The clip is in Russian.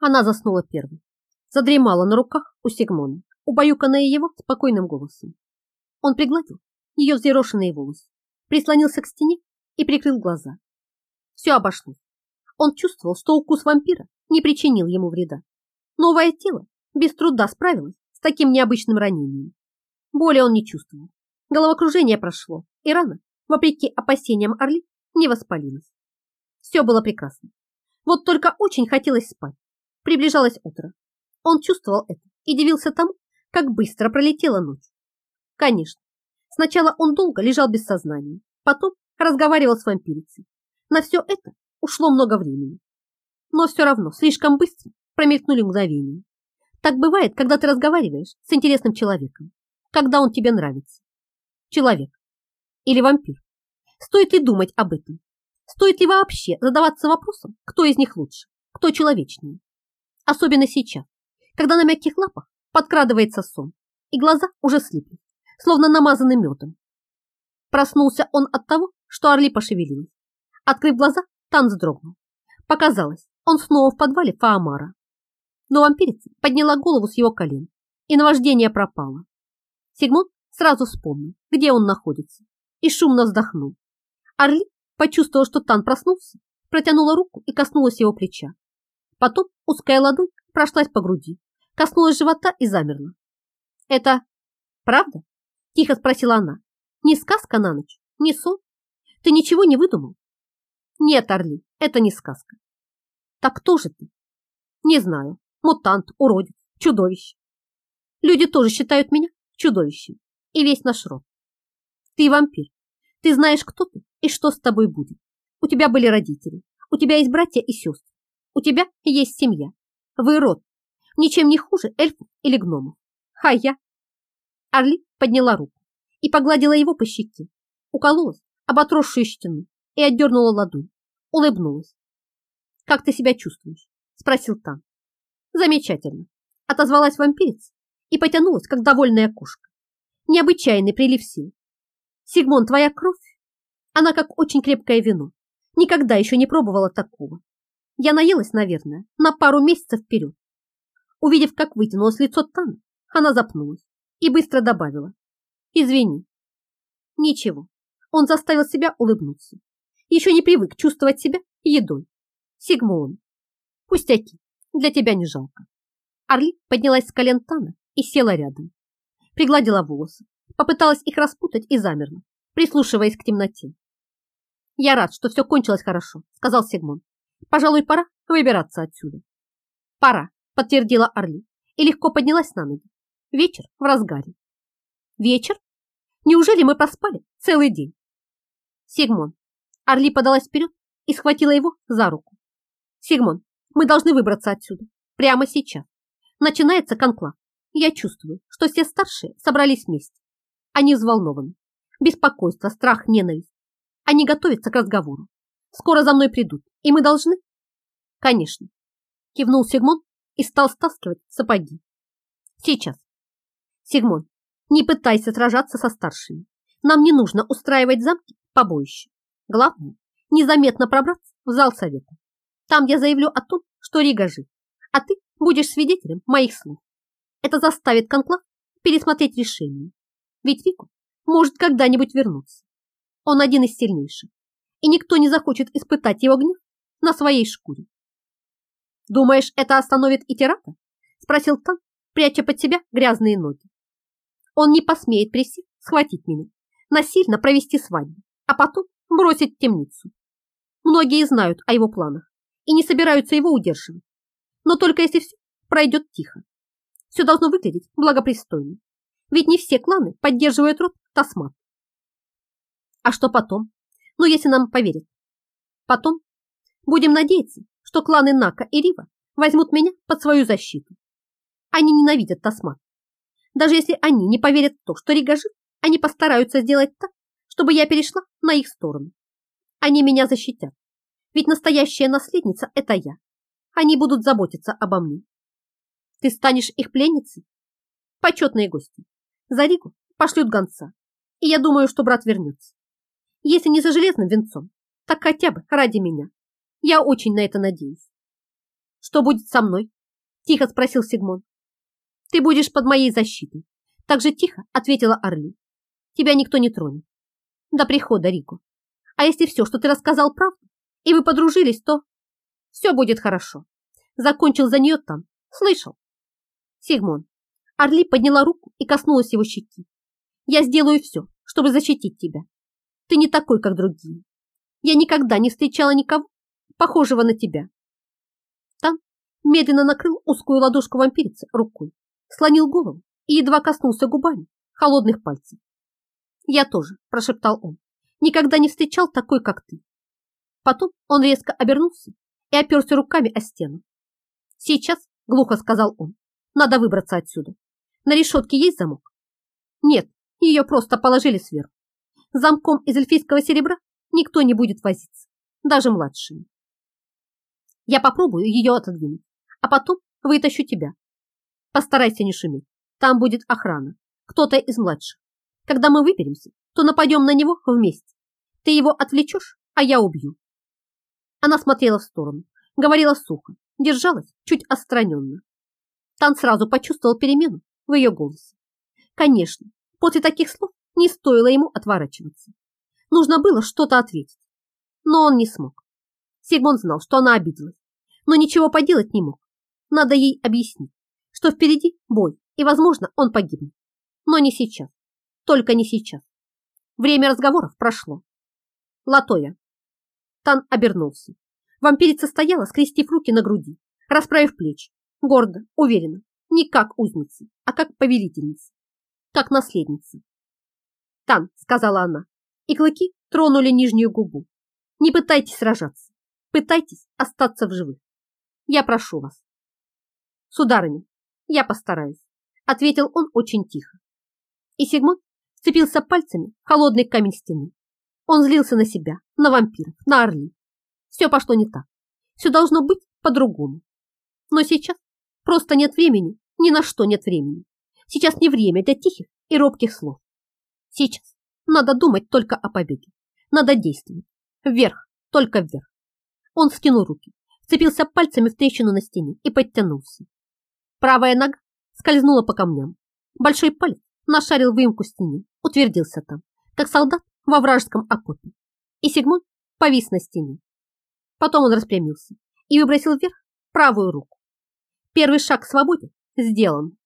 Она заснула первой. Задремала на руках у Сигмона, убаюканная его спокойным голосом. Он пригладил ее взъерошенные волосы, прислонился к стене и прикрыл глаза. Все обошлось. Он чувствовал, что укус вампира не причинил ему вреда. Новое тело без труда справилось с таким необычным ранением. Боли он не чувствовал. Головокружение прошло, и рана, вопреки опасениям Орли, не воспалилась. Все было прекрасно. Вот только очень хотелось спать. Приближалось утро. Он чувствовал это и дивился тому, как быстро пролетела ночь. Конечно, сначала он долго лежал без сознания, потом разговаривал с вампирицей. На все это ушло много времени. Но все равно слишком быстро промелькнули мгновения. Так бывает, когда ты разговариваешь с интересным человеком, когда он тебе нравится. Человек или вампир. Стоит ли думать об этом? Стоит ли вообще задаваться вопросом, кто из них лучше, кто человечнее? Особенно сейчас, когда на мягких лапах подкрадывается сон, и глаза уже слипли, словно намазаны медом. Проснулся он от того, что Орли пошевелилась. Открыв глаза, Тан вздрогнул. Показалось, он снова в подвале Фаамара. Но вампирица подняла голову с его колен, и наваждение пропало. Сигмон сразу вспомнил, где он находится, и шумно вздохнул. Орли почувствовал, что Тан проснулся, протянула руку и коснулась его плеча. Потом узкая ладонь прошлась по груди, коснулась живота и замерла. «Это правда?» – тихо спросила она. «Не сказка на ночь, не сон? Ты ничего не выдумал?» Нет, Орли, это не сказка. Так кто же ты? Не знаю. Мутант, уродец, чудовище. Люди тоже считают меня чудовищем. И весь наш род. Ты вампир. Ты знаешь, кто ты и что с тобой будет. У тебя были родители. У тебя есть братья и сестры. У тебя есть семья. Вы род. Ничем не хуже эльфов или гномов. А я? Орли подняла руку и погладила его по щеке. Укололась об отросшую стену и отдернула ладонь. Улыбнулась. «Как ты себя чувствуешь?» – спросил Тан. «Замечательно», – отозвалась вампирица и потянулась, как довольная кошка. Необычайный прилив сил. «Сигмон, твоя кровь? Она как очень крепкое вино. Никогда еще не пробовала такого. Я наелась, наверное, на пару месяцев вперед. Увидев, как вытянулось лицо Тана, она запнулась и быстро добавила. «Извини». Ничего, он заставил себя улыбнуться еще не привык чувствовать себя едой. Сигмон. Пустяки, для тебя не жалко. Орли поднялась с колен Тана и села рядом. Пригладила волосы, попыталась их распутать и замерла, прислушиваясь к темноте. «Я рад, что все кончилось хорошо», — сказал Сигмон. «Пожалуй, пора выбираться отсюда». «Пора», — подтвердила Орли и легко поднялась на ноги. Вечер в разгаре. «Вечер? Неужели мы проспали целый день?» «Сигмон, Орли подалась вперед и схватила его за руку. «Сигмон, мы должны выбраться отсюда. Прямо сейчас. Начинается конклав. Я чувствую, что все старшие собрались вместе. Они взволнованы. Беспокойство, страх, ненависть. Они готовятся к разговору. Скоро за мной придут, и мы должны...» «Конечно», — кивнул Сигмон и стал стаскивать сапоги. «Сейчас. Сигмон, не пытайся сражаться со старшими. Нам не нужно устраивать замки побоище. Главное, незаметно пробраться в зал совета. Там я заявлю о том, что Рига жив, а ты будешь свидетелем моих слов. Это заставит Конклав пересмотреть решение. Ведь Вику может когда-нибудь вернуться. Он один из сильнейших, и никто не захочет испытать его гнев на своей шкуре. «Думаешь, это остановит и Тирата?» – спросил Тан, пряча под себя грязные ноги. «Он не посмеет присесть, схватить меня, насильно провести свадьбу, а потом бросить в темницу. Многие знают о его планах и не собираются его удерживать. Но только если все пройдет тихо. Все должно выглядеть благопристойно. Ведь не все кланы поддерживают род Тасмат. А что потом? Ну, если нам поверят. Потом будем надеяться, что кланы Нака и Рива возьмут меня под свою защиту. Они ненавидят Тасмат. Даже если они не поверят в то, что Рига жив, они постараются сделать так, чтобы я перешла на их сторону. Они меня защитят, ведь настоящая наследница – это я. Они будут заботиться обо мне. Ты станешь их пленницей? Почетные гости. За Ригу пошлют гонца, и я думаю, что брат вернется. Если не за железным венцом, так хотя бы ради меня. Я очень на это надеюсь. Что будет со мной? Тихо спросил Сигмон. Ты будешь под моей защитой. Так же тихо ответила Орли. Тебя никто не тронет. До прихода, Рико. А если все, что ты рассказал, правда, и вы подружились, то все будет хорошо. Закончил за нее там. Слышал? Сигмон. Орли подняла руку и коснулась его щеки. Я сделаю все, чтобы защитить тебя. Ты не такой, как другие. Я никогда не встречала никого, похожего на тебя. Там медленно накрыл узкую ладошку вампирицы рукой, слонил голову и едва коснулся губами холодных пальцев. «Я тоже», – прошептал он, – «никогда не встречал такой, как ты». Потом он резко обернулся и оперся руками о стену. «Сейчас», – глухо сказал он, – «надо выбраться отсюда. На решетке есть замок?» «Нет, ее просто положили сверху. Замком из эльфийского серебра никто не будет возиться, даже младшие. Я попробую ее отодвинуть, а потом вытащу тебя. Постарайся не шуметь, там будет охрана, кто-то из младших. Когда мы выберемся, то нападем на него вместе. Ты его отвлечешь, а я убью. Она смотрела в сторону, говорила сухо, держалась чуть отстраненно. Тан сразу почувствовал перемену в ее голосе. Конечно, после таких слов не стоило ему отворачиваться. Нужно было что-то ответить, но он не смог. Сигмон знал, что она обиделась, но ничего поделать не мог. Надо ей объяснить, что впереди бой, и, возможно, он погибнет. Но не сейчас. Только не сейчас. Время разговоров прошло. Латоя. Тан обернулся. Вампирица стояла, скрестив руки на груди, расправив плечи, гордо, уверенно, не как узница, а как повелительница, как наследница. «Тан», — сказала она, и клыки тронули нижнюю губу. «Не пытайтесь сражаться, пытайтесь остаться в живых. Я прошу вас». «Сударыня, я постараюсь», — ответил он очень тихо. И Сигмунд вцепился пальцами в холодный камень стены. Он злился на себя, на вампиров, на орли. Все пошло не так. Все должно быть по-другому. Но сейчас просто нет времени, ни на что нет времени. Сейчас не время для тихих и робких слов. Сейчас надо думать только о побеге. Надо действовать. Вверх, только вверх. Он скинул руки, вцепился пальцами в трещину на стене и подтянулся. Правая нога скользнула по камням. Большой палец нашарил выемку стены, утвердился там, как солдат во вражеском окопе. И Сигмунд повис на стене. Потом он распрямился и выбросил вверх правую руку. Первый шаг к свободе сделан.